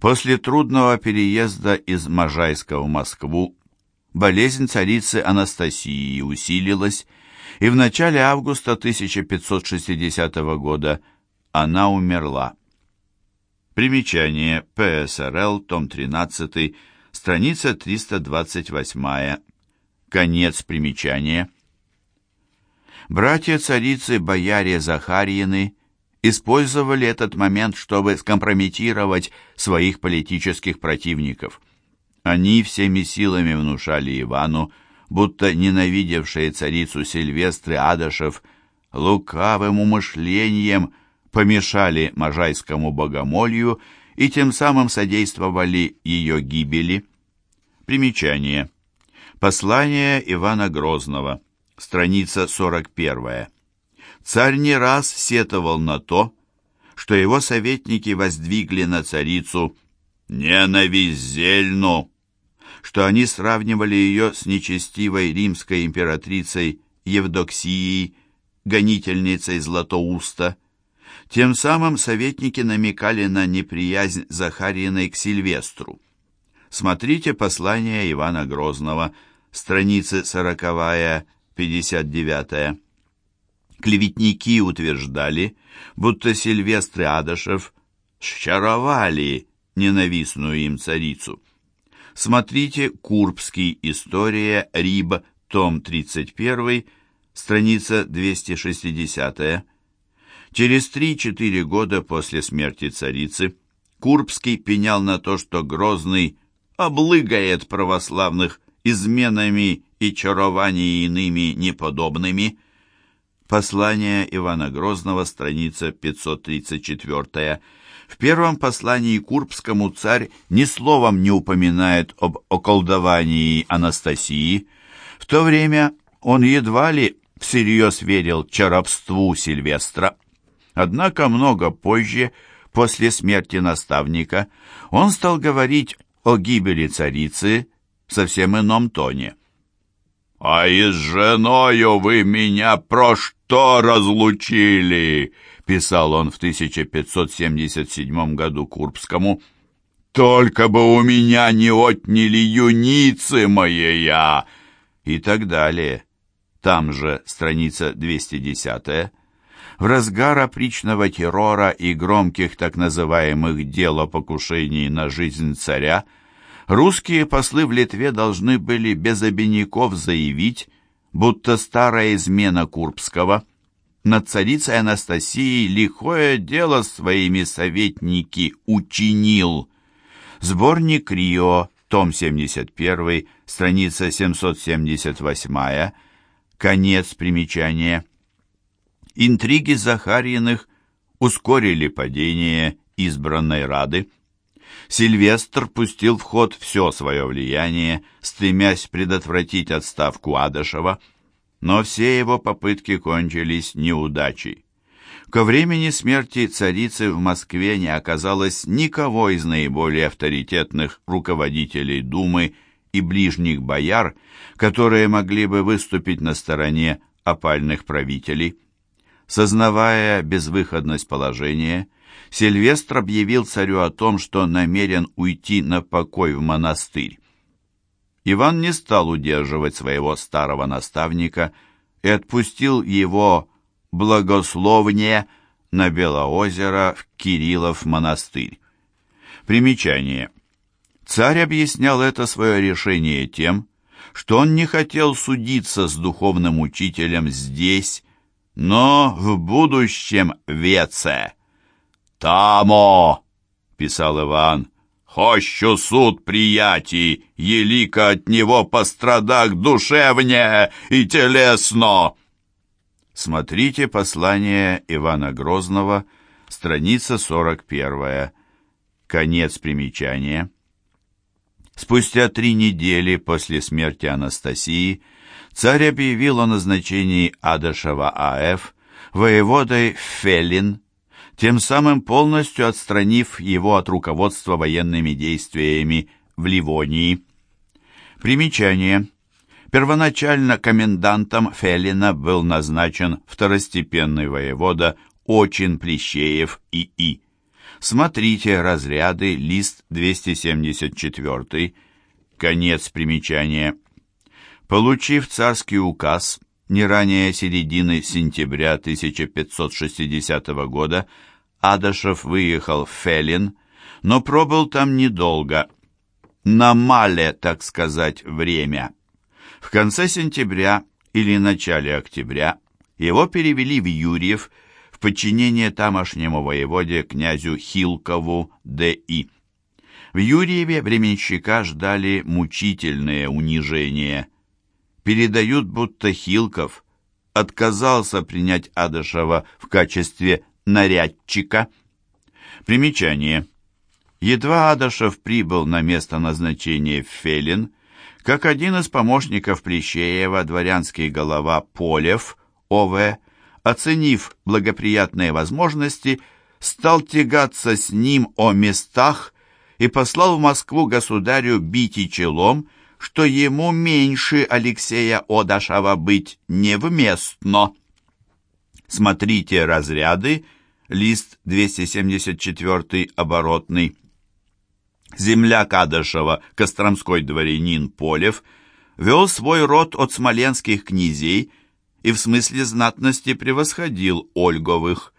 После трудного переезда из Можайска в Москву болезнь царицы Анастасии усилилась, и в начале августа 1560 года она умерла. Примечание ПСРЛ, том 13, страница 328, конец примечания. Братья царицы бояре Захарьины использовали этот момент, чтобы скомпрометировать своих политических противников. Они всеми силами внушали Ивану, будто ненавидевшие царицу Сильвестры Адашев лукавым умышлением помешали можайскому богомолью и тем самым содействовали ее гибели. Примечание. Послание Ивана Грозного. Страница 41. Царь не раз сетовал на то, что его советники воздвигли на царицу ненависть зельну, что они сравнивали ее с нечестивой римской императрицей Евдоксией, гонительницей Златоуста. Тем самым советники намекали на неприязнь Захариной к Сильвестру. Смотрите послание Ивана Грозного, страницы 40-59. Клеветники утверждали, будто Сильвестр и Адашев счаровали ненавистную им царицу. Смотрите Курбский, История, Риб, том 31, страница 260. Через 3-4 года после смерти царицы Курбский пенял на то, что Грозный облыгает православных изменами и чарований иными неподобными – Послание Ивана Грозного, страница 534. В первом послании Курбскому царь ни словом не упоминает об околдовании Анастасии. В то время он едва ли всерьез верил чаровству Сильвестра. Однако много позже, после смерти наставника, он стал говорить о гибели царицы в совсем ином тоне. «А и с женою вы меня про что разлучили?» — писал он в 1577 году Курбскому. «Только бы у меня не отняли юницы моея!» И так далее. Там же страница 210 В разгар опричного террора и громких так называемых дел о покушении на жизнь царя — Русские послы в Литве должны были без обиняков заявить, будто старая измена Курбского над царицей Анастасией лихое дело своими советники учинил. Сборник Рио, том 71, страница 778, конец примечания. Интриги Захарьиных ускорили падение избранной Рады. Сильвестр пустил в ход все свое влияние, стремясь предотвратить отставку Адашева, но все его попытки кончились неудачей. Ко времени смерти царицы в Москве не оказалось никого из наиболее авторитетных руководителей Думы и ближних бояр, которые могли бы выступить на стороне опальных правителей. Сознавая безвыходность положения, Сильвестр объявил царю о том, что намерен уйти на покой в монастырь. Иван не стал удерживать своего старого наставника и отпустил его благословнее на Белоозеро в Кириллов монастырь. Примечание. Царь объяснял это свое решение тем, что он не хотел судиться с духовным учителем здесь, но в будущем веце. «Тамо!» — писал Иван. «Хощу суд приятий, елика от него пострадак душевне и телесно!» Смотрите послание Ивана Грозного, страница 41, конец примечания. Спустя три недели после смерти Анастасии царь объявил о назначении Адашева А.Ф. воеводой Фелин тем самым полностью отстранив его от руководства военными действиями в Ливонии. Примечание. Первоначально комендантом Фелина был назначен второстепенный воевода Очин Плещеев И.И. Смотрите разряды, лист 274, конец примечания. Получив царский указ не ранее середины сентября 1560 года, Адашев выехал в Фелин, но пробыл там недолго, на мале, так сказать, время. В конце сентября или начале октября его перевели в Юрьев в подчинение тамошнему воеводе князю Хилкову Д.И. В Юрьеве временщика ждали мучительные унижения. Передают, будто Хилков отказался принять Адышева в качестве нарядчика. Примечание. Едва Адашев прибыл на место назначения в Фелин, как один из помощников Плещеева, дворянский голова Полев, О.В., оценив благоприятные возможности, стал тягаться с ним о местах и послал в Москву государю бить и челом, что ему меньше Алексея Одашева быть невместно. Смотрите разряды, лист 274 оборотный земля Кадышева, костромской дворянин Полев, вел свой род от смоленских князей и в смысле знатности превосходил Ольговых.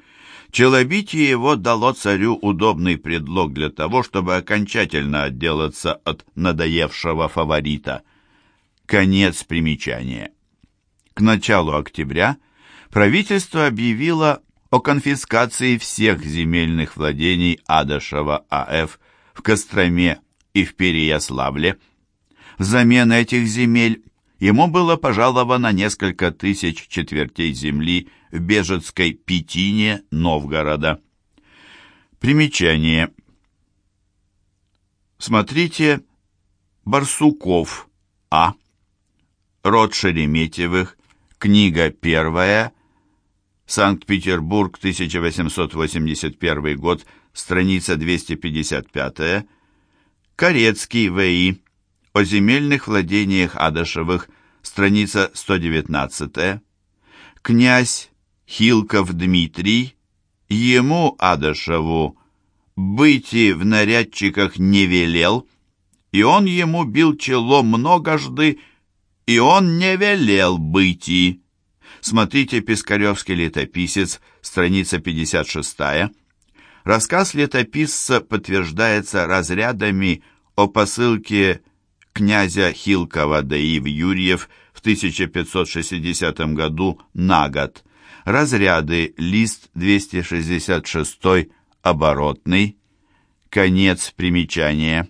Челобитие его дало царю удобный предлог для того, чтобы окончательно отделаться от надоевшего фаворита. Конец примечания. К началу октября правительство объявило о конфискации всех земельных владений Адашева А.Ф в Костроме и в Переяславле. Взамен этих земель ему было пожаловано несколько тысяч четвертей земли в Бежецкой Пятине Новгорода. Примечание. Смотрите Барсуков А. Род Шереметьевых. Книга первая. Санкт-Петербург, 1881 год страница 255, Корецкий В.И. О земельных владениях Адашевых, страница 119, князь Хилков Дмитрий, ему, Адашеву, быти в нарядчиках не велел, и он ему бил чело многожды, и он не велел быти. Смотрите «Пискаревский летописец», страница 56 Рассказ летописца подтверждается разрядами о посылке князя Хилкова даи в Юрьев в 1560 году на год. Разряды лист 266 оборотный. Конец примечания.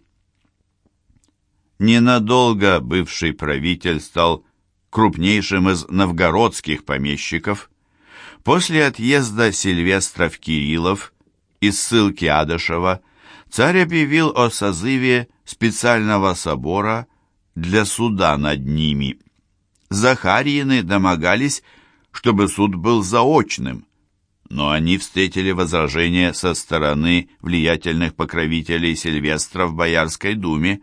Ненадолго бывший правитель стал крупнейшим из новгородских помещиков. После отъезда Сильвестра в Кириллов из ссылки Адышева царь объявил о созыве специального собора для суда над ними. Захарьины домогались, чтобы суд был заочным, но они встретили возражения со стороны влиятельных покровителей Сильвестра в Боярской думе.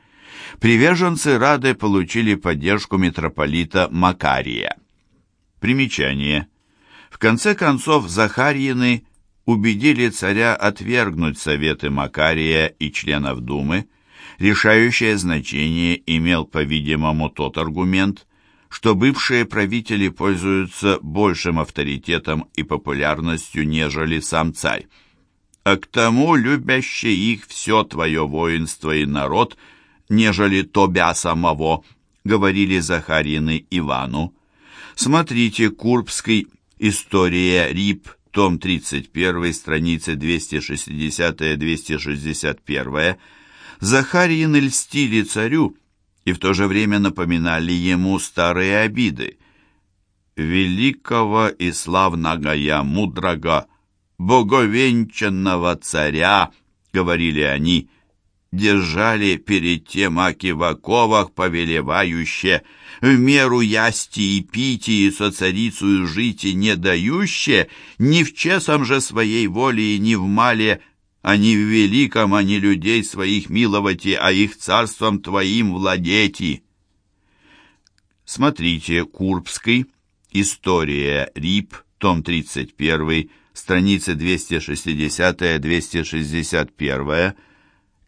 Приверженцы Рады получили поддержку митрополита Макария. Примечание. В конце концов, Захарьины убедили царя отвергнуть советы Макария и членов Думы, решающее значение имел, по-видимому, тот аргумент, что бывшие правители пользуются большим авторитетом и популярностью, нежели сам царь. А к тому любящее их все твое воинство и народ, нежели тобя самого, говорили Захарины Ивану. Смотрите, Курбский, История Рип, том 31, страницы 260-261, Захарьины льстили царю и в то же время напоминали ему старые обиды. «Великого и славного я, мудрого, боговенчанного царя», — говорили они, — держали перед тем аки повелевающе, в меру ясти и пити и со царицу жити не дающее, ни в чесом же своей воле и ни в мале, а не в великом, а не людей своих миловати, а их царством твоим владети. Смотрите, Курбский, История Рип, том 31, страницы 260-261,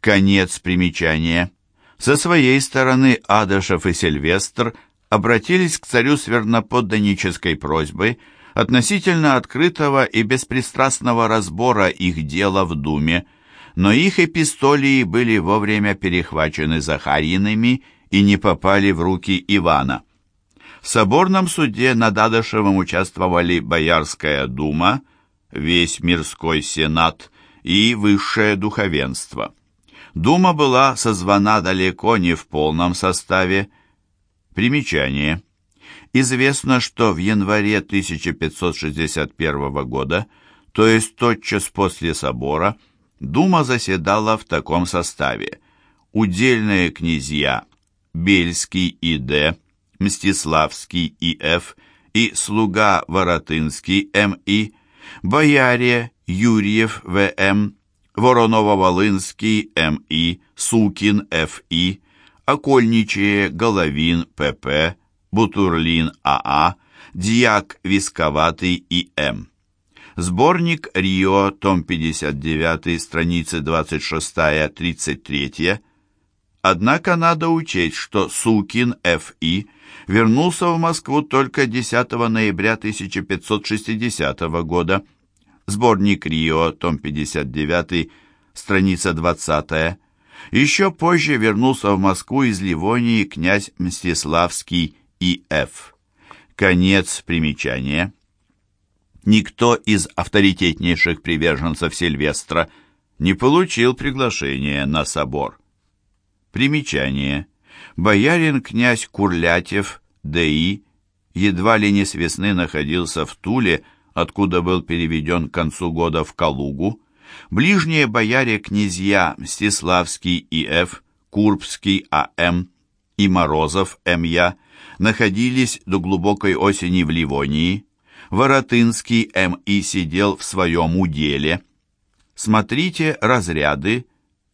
конец примечания. Со своей стороны Адашев и Сильвестр обратились к царю с верноподданнической просьбой относительно открытого и беспристрастного разбора их дела в Думе, но их эпистолии были вовремя перехвачены Захарьиными и не попали в руки Ивана. В соборном суде над Адашевым участвовали Боярская дума, весь мирской сенат и высшее духовенство. Дума была созвана далеко не в полном составе. Примечание. Известно, что в январе 1561 года, то есть тотчас после собора, Дума заседала в таком составе. Удельные князья Бельский и Д., Мстиславский и Ф., и слуга Воротынский М.И., бояре Юрьев В.М., Вороново-Волынский М.И., Сукин Ф.И., Окольничие Головин П.П., Бутурлин А.А., Дьяк Висковатый И.М. Сборник РИО, том 59, страницы 26-33. Однако надо учесть, что Сукин Ф.И. вернулся в Москву только 10 ноября 1560 года. Сборник Рио, том 59, страница 20. Еще позже вернулся в Москву из Ливонии князь Мстиславский И.Ф. Конец примечания. Никто из авторитетнейших приверженцев Сильвестра не получил приглашения на собор. Примечание. Боярин князь Курлятев, Д.И., едва ли не с весны находился в Туле, откуда был переведен к концу года в Калугу. Ближние бояре князья Мстиславский И.Ф., Курбский А.М. и Морозов М.Я. находились до глубокой осени в Ливонии. Воротынский М.И. сидел в своем уделе. Смотрите разряды,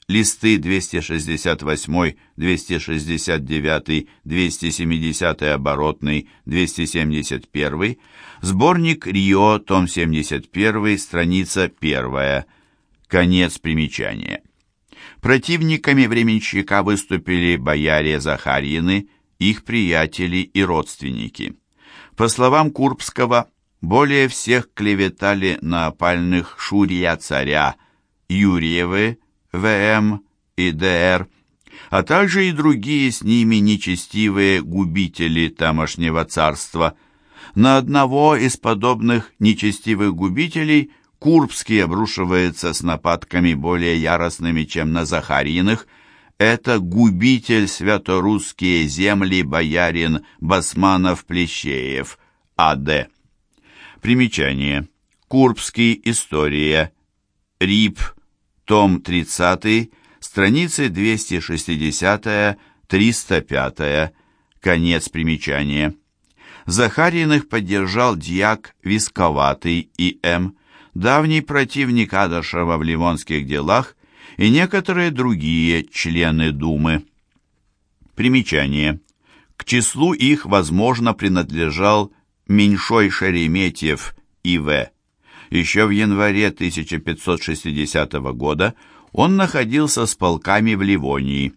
листы 268, 269, 270 оборотный, 271, сборник Рио, том 71, страница 1, конец примечания. Противниками временщика выступили бояре Захарьины, их приятели и родственники. По словам Курбского, более всех клеветали на опальных Шурия царя, Юрьевы, ВМ и ДР, а также и другие с ними нечестивые губители тамошнего царства. На одного из подобных нечестивых губителей Курбский обрушивается с нападками более яростными, чем на Захариных. Это губитель святорусские земли боярин Басманов-Плещеев, А.Д. Примечание. Курбский. История. РИП том 30, страницы 260-305, конец примечания. Захариных поддержал дьяк Висковатый И.М., давний противник Адашева в ливонских делах и некоторые другие члены Думы. Примечание. К числу их, возможно, принадлежал Меньшой Шереметьев И.В. Еще в январе 1560 года он находился с полками в Ливонии.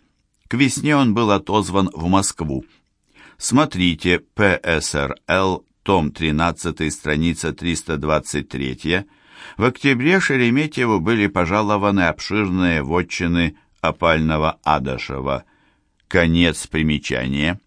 К весне он был отозван в Москву. Смотрите ПСРЛ, том 13, страница 323. В октябре Шереметьеву были пожалованы обширные вотчины опального Адашева. Конец примечания.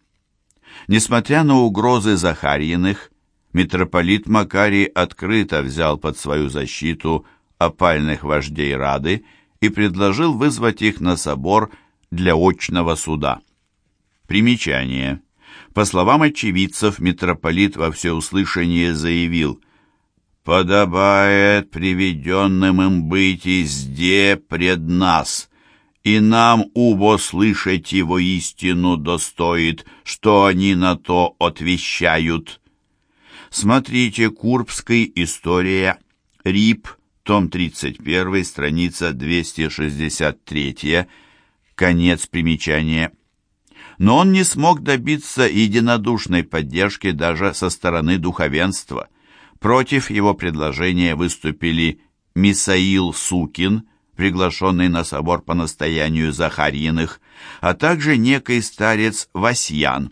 Несмотря на угрозы Захарьиных, митрополит Макарий открыто взял под свою защиту опальных вождей Рады и предложил вызвать их на собор для очного суда. Примечание. По словам очевидцев, митрополит во всеуслышание заявил «Подобает приведенным им быть изде пред нас, и нам убо слышать его истину достоит, что они на то отвещают». Смотрите Курбской история, РИП, том 31, страница 263, конец примечания. Но он не смог добиться единодушной поддержки даже со стороны духовенства. Против его предложения выступили Мисаил Сукин, приглашенный на собор по настоянию Захарьиных, а также некий старец Васьян,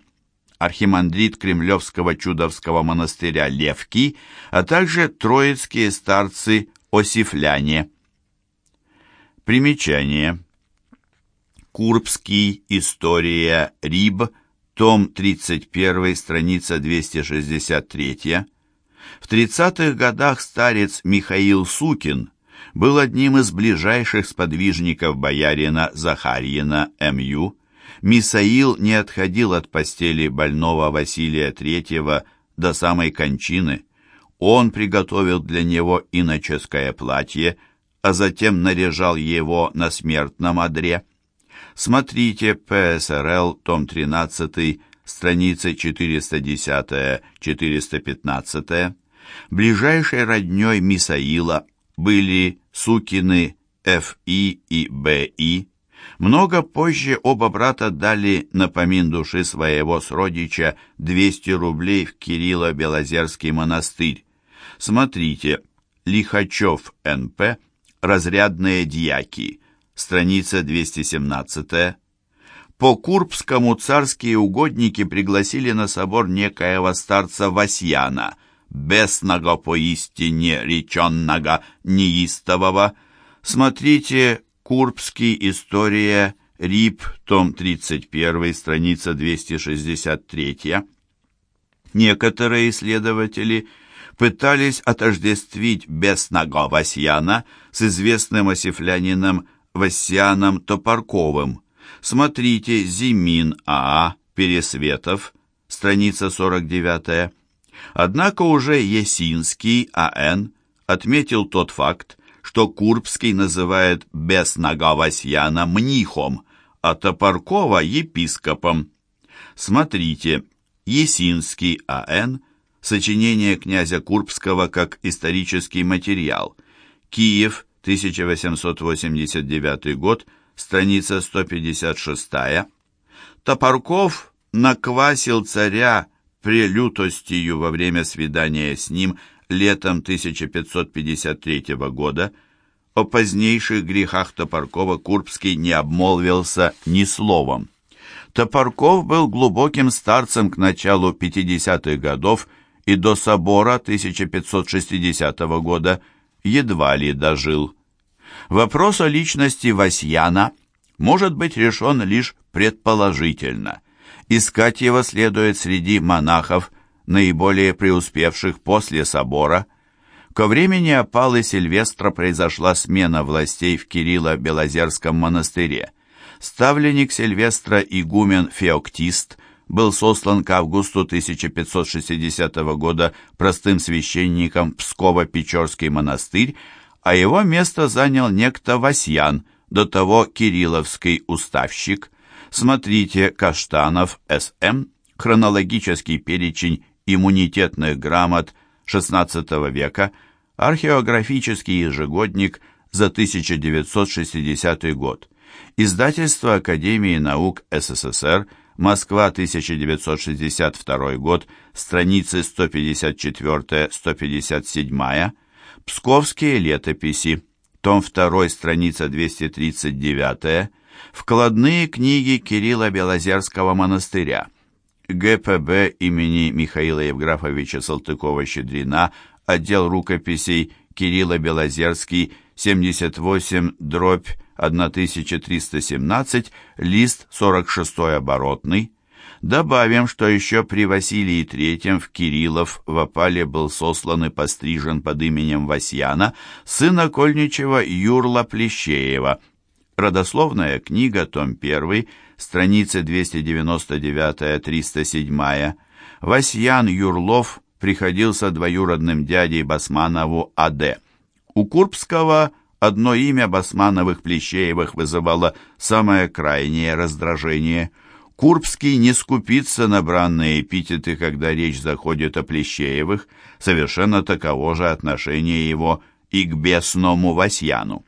архимандрит Кремлевского чудовского монастыря Левки, а также троицкие старцы Осифляне. Примечание. Курбский, История, Риб, том 31, страница 263. В 30-х годах старец Михаил Сукин был одним из ближайших сподвижников боярина Захарьина М.Ю. Мисаил не отходил от постели больного Василия III до самой кончины. Он приготовил для него иноческое платье, а затем наряжал его на смертном одре. Смотрите ПСРЛ, том 13, страницы 410-415. Ближайшей роднёй Мисаила были Сукины Ф.И. и Б.И. Много позже оба брата дали на помин души своего сродича 200 рублей в Кирилло-Белозерский монастырь. Смотрите, Лихачев Н.П., «Разрядные дьяки», страница 217 По Курбскому царские угодники пригласили на собор некоего старца Васьяна, бесного поистине реченного неистового. Смотрите Курбский, история, РИП, том 31, страница 263. Некоторые исследователи пытались отождествить бесного Васьяна с известным осифлянином Васьяном Топорковым. Смотрите Зимин А.А. Пересветов, страница 49. Однако уже Есинский А.Н. отметил тот факт, что Курбский называет бесного Васьяна мнихом, а Топоркова епископом. Смотрите, Есинский А.Н. Сочинение князя Курбского как исторический материал. Киев, 1889 год, страница 156. Топорков наквасил царя прелютостью во время свидания с ним летом 1553 года. О позднейших грехах Топоркова Курбский не обмолвился ни словом. Топорков был глубоким старцем к началу 50-х годов и до собора 1560 года едва ли дожил. Вопрос о личности Васьяна может быть решен лишь предположительно. Искать его следует среди монахов, наиболее преуспевших после собора. Ко времени опалы Сильвестра произошла смена властей в Кирилло-Белозерском монастыре. Ставленник Сильвестра игумен Феоктист был сослан к августу 1560 года простым священником Псково-Печорский монастырь, а его место занял некто Васьян, до того Кирилловский уставщик. Смотрите Каштанов, С.М., хронологический перечень иммунитетных грамот XVI века, археографический ежегодник за 1960 год. Издательство Академии наук СССР, Москва, 1962 год, страницы 154-157, Псковские летописи, том 2, страница 239, вкладные книги Кирилла Белозерского монастыря, ГПБ имени Михаила Евграфовича Салтыкова-Щедрина, отдел рукописей Кирилла Белозерский, 78, дробь 1317, лист 46 оборотный. Добавим, что еще при Василии III в Кириллов в опале был сослан и пострижен под именем Васьяна сын окольничего Юрла Плещеева. Родословная книга, том 1, страницы 299-307. Васьян Юрлов приходился двоюродным дядей Басманову А.Д. У Курбского одно имя Басмановых-Плещеевых вызывало самое крайнее раздражение. Курбский не скупится на бранные эпитеты, когда речь заходит о Плещеевых, совершенно таково же отношение его и к бесному Васьяну.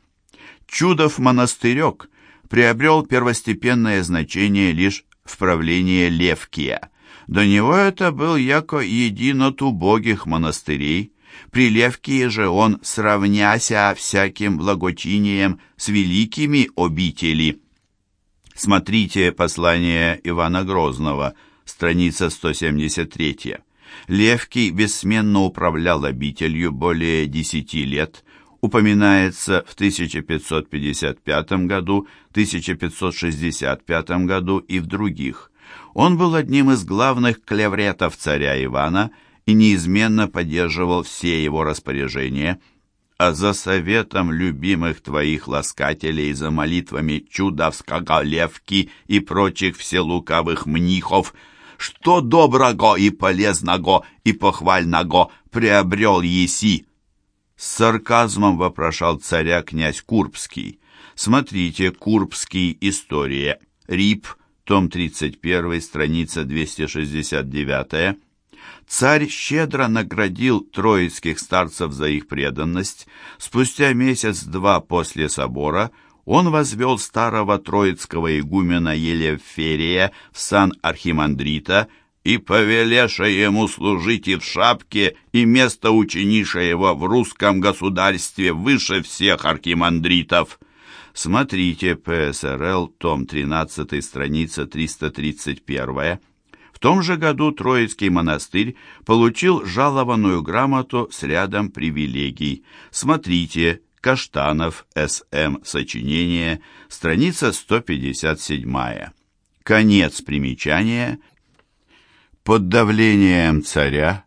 Чудов монастырек приобрел первостепенное значение лишь в правлении Левкия. До него это был яко един от убогих монастырей, При Левкии же он, сравняся всяким благочинием с великими обители. Смотрите послание Ивана Грозного, страница 173. Левкий бессменно управлял обителью более десяти лет, упоминается в 1555 году, 1565 году и в других. Он был одним из главных клевретов царя Ивана и неизменно поддерживал все его распоряжения, а за советом любимых твоих ласкателей, за молитвами чудовского левки и прочих вселукавых мнихов, что доброго и полезного и похвального приобрел еси. С сарказмом вопрошал царя князь Курбский. Смотрите, Курбский, история, Рип, том 31, страница 269. Царь щедро наградил троицких старцев за их преданность. Спустя месяц-два после собора он возвел старого троицкого игумена Елеферия в сан архимандрита и повелеша ему служить и в шапке, и место учениша его в русском государстве выше всех архимандритов. Смотрите ПСРЛ, том 13, страница 331. В том же году Троицкий монастырь получил жалованную грамоту с рядом привилегий. Смотрите Каштанов, С.М. Сочинение, страница 157. Конец примечания. Под давлением царя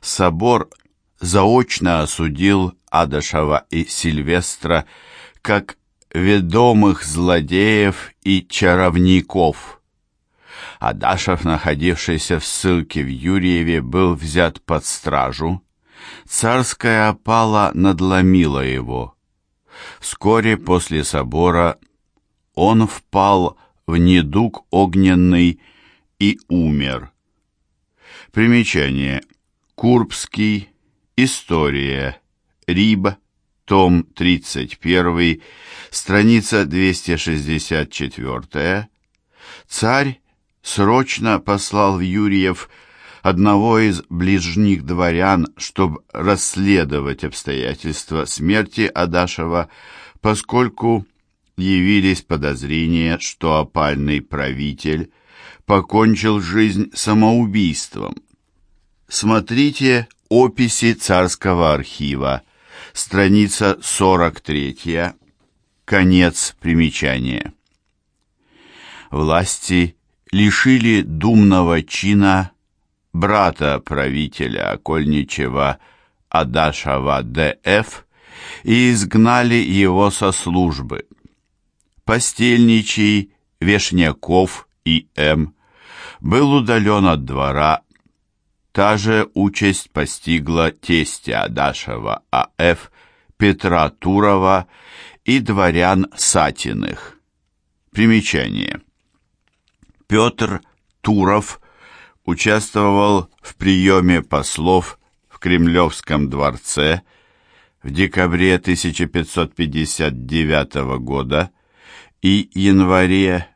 собор заочно осудил Адашева и Сильвестра как ведомых злодеев и чаровников. Адашев, находившийся в ссылке в Юрьеве, был взят под стражу. Царская опала надломила его. Вскоре после собора он впал в недуг огненный и умер. Примечание. Курбский. История. Риба том 31, страница 264, царь срочно послал в Юрьев одного из ближних дворян, чтобы расследовать обстоятельства смерти Адашева, поскольку явились подозрения, что опальный правитель покончил жизнь самоубийством. Смотрите описи царского архива страница 43, конец примечания. Власти лишили думного чина брата правителя окольничего Адашева Д.Ф. и изгнали его со службы. Постельничий Вешняков И.М. был удален от двора Та же участь постигла тестя Адашева А.Ф., Петра Турова и дворян Сатиных. Примечание. Петр Туров участвовал в приеме послов в Кремлевском дворце в декабре 1559 года и январе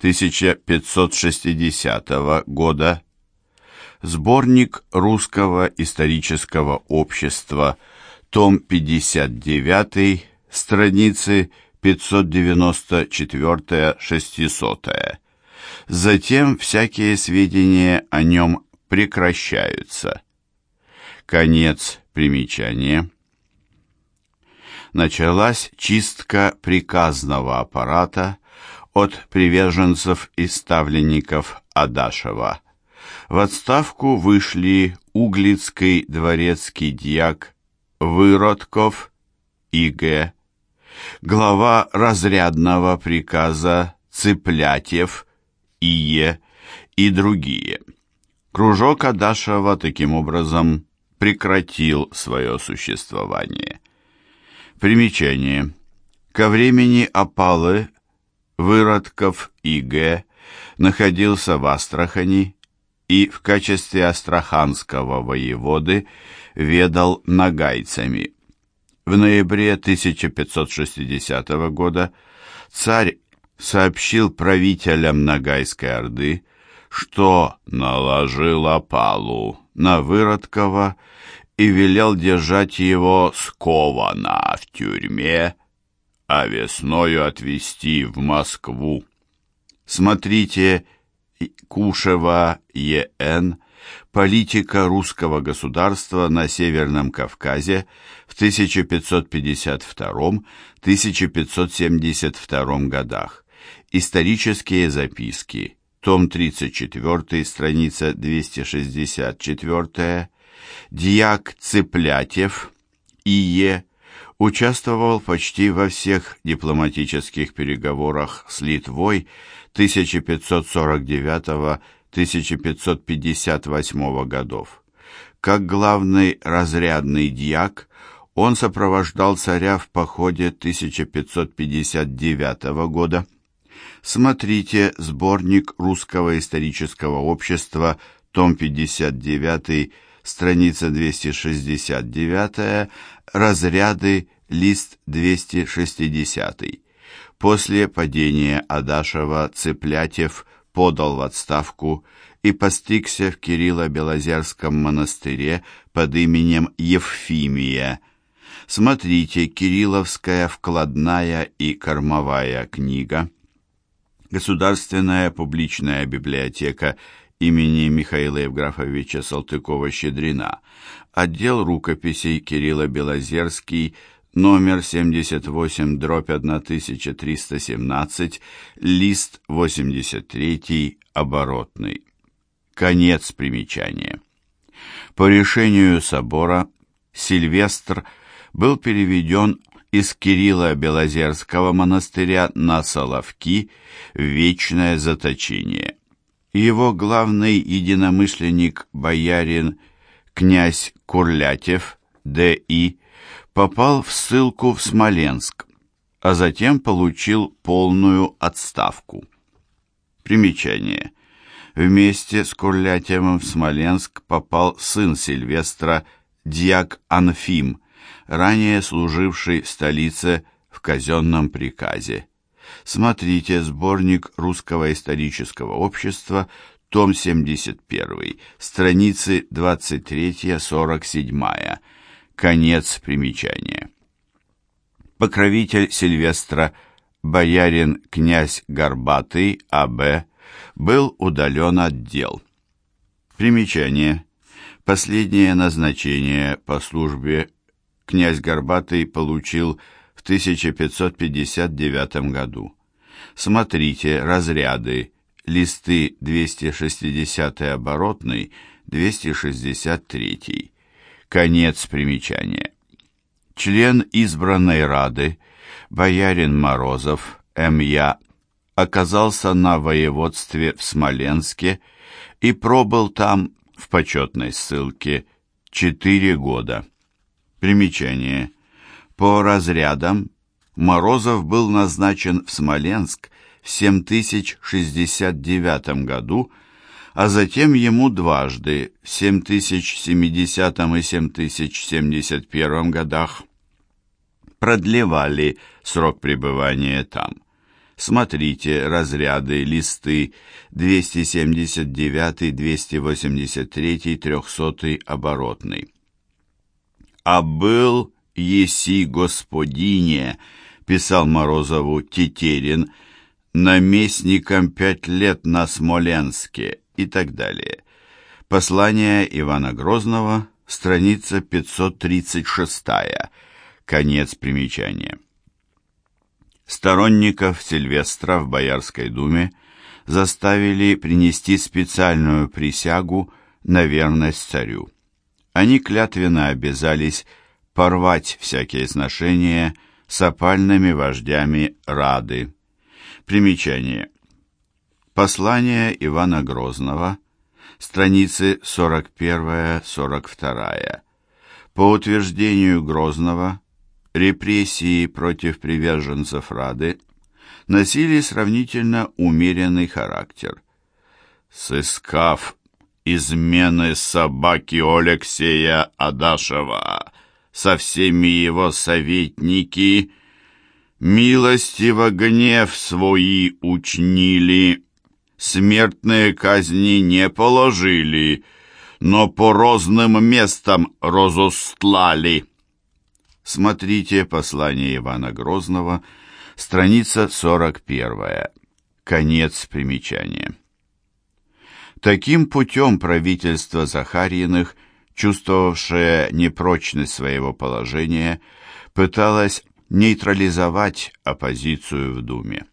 1560 года Сборник Русского исторического общества, том 59, страницы 594-600. Затем всякие сведения о нем прекращаются. Конец примечания. Началась чистка приказного аппарата от приверженцев и ставленников Адашева в отставку вышли Углицкий дворецкий дьяк Выродков И.Г., глава разрядного приказа Цыплятев И.Е. и другие. Кружок Адашева таким образом прекратил свое существование. Примечание. Ко времени опалы Выродков И.Г. находился в Астрахани и в качестве астраханского воеводы ведал нагайцами. В ноябре 1560 года царь сообщил правителям Нагайской Орды, что наложил опалу на Выродкова и велел держать его сковано в тюрьме, а весною отвезти в Москву. Смотрите Кушева Е.Н. Политика русского государства на Северном Кавказе в 1552-1572 годах. Исторические записки. Том 34, страница 264. Дьяк Цыплятев И.Е. участвовал почти во всех дипломатических переговорах с Литвой 1549-1558 годов. Как главный разрядный дьяк, он сопровождал царя в походе 1559 года. Смотрите сборник Русского исторического общества, том 59, страница 269, разряды, лист 260. После падения Адашева Цыплятев подал в отставку и постригся в Кирилло-Белозерском монастыре под именем Евфимия. Смотрите «Кирилловская вкладная и кормовая книга». Государственная публичная библиотека имени Михаила Евграфовича Салтыкова-Щедрина, отдел рукописей Кирилла Белозерский, номер 78, дробь 1317, лист 83, оборотный. Конец примечания. По решению собора Сильвестр был переведен из Кирилла Белозерского монастыря на Соловки в вечное заточение. Его главный единомышленник, боярин князь Курлятев, Д.И., попал в ссылку в Смоленск, а затем получил полную отставку. Примечание. Вместе с Курлятевым в Смоленск попал сын Сильвестра, дьяк Анфим, ранее служивший в столице в казенном приказе. Смотрите сборник Русского исторического общества, том 71, страницы 23-47, конец примечания. Покровитель Сильвестра, боярин князь Горбатый А.Б., был удален от дел. Примечание. Последнее назначение по службе князь Горбатый получил в 1559 году. Смотрите разряды, листы 260 оборотный, 263. Конец примечания. Член избранной Рады, боярин Морозов, М.Я., оказался на воеводстве в Смоленске и пробыл там в почетной ссылке четыре года. Примечание. По разрядам Морозов был назначен в Смоленск в 7069 году, а затем ему дважды в 7070 и 7071 годах продлевали срок пребывания там. Смотрите разряды, листы 279, 283, 300 оборотный. «А был еси господине», — писал Морозову Тетерин, «наместником пять лет на Смоленске» и так далее. Послание Ивана Грозного, страница 536, конец примечания. Сторонников Сильвестра в Боярской думе заставили принести специальную присягу на верность царю. Они клятвенно обязались порвать всякие сношения с опальными вождями Рады. Примечание. Послание Ивана Грозного, страницы 41-42. По утверждению Грозного, репрессии против приверженцев Рады носили сравнительно умеренный характер. Сыскав измены собаки Алексея Адашева со всеми его советники, милостиво гнев свои учнили, смертные казни не положили, но по розным местам розостлали. Смотрите послание Ивана Грозного, страница 41. Конец примечания. Таким путем правительство Захарьиных, чувствовавшее непрочность своего положения, пыталось нейтрализовать оппозицию в Думе.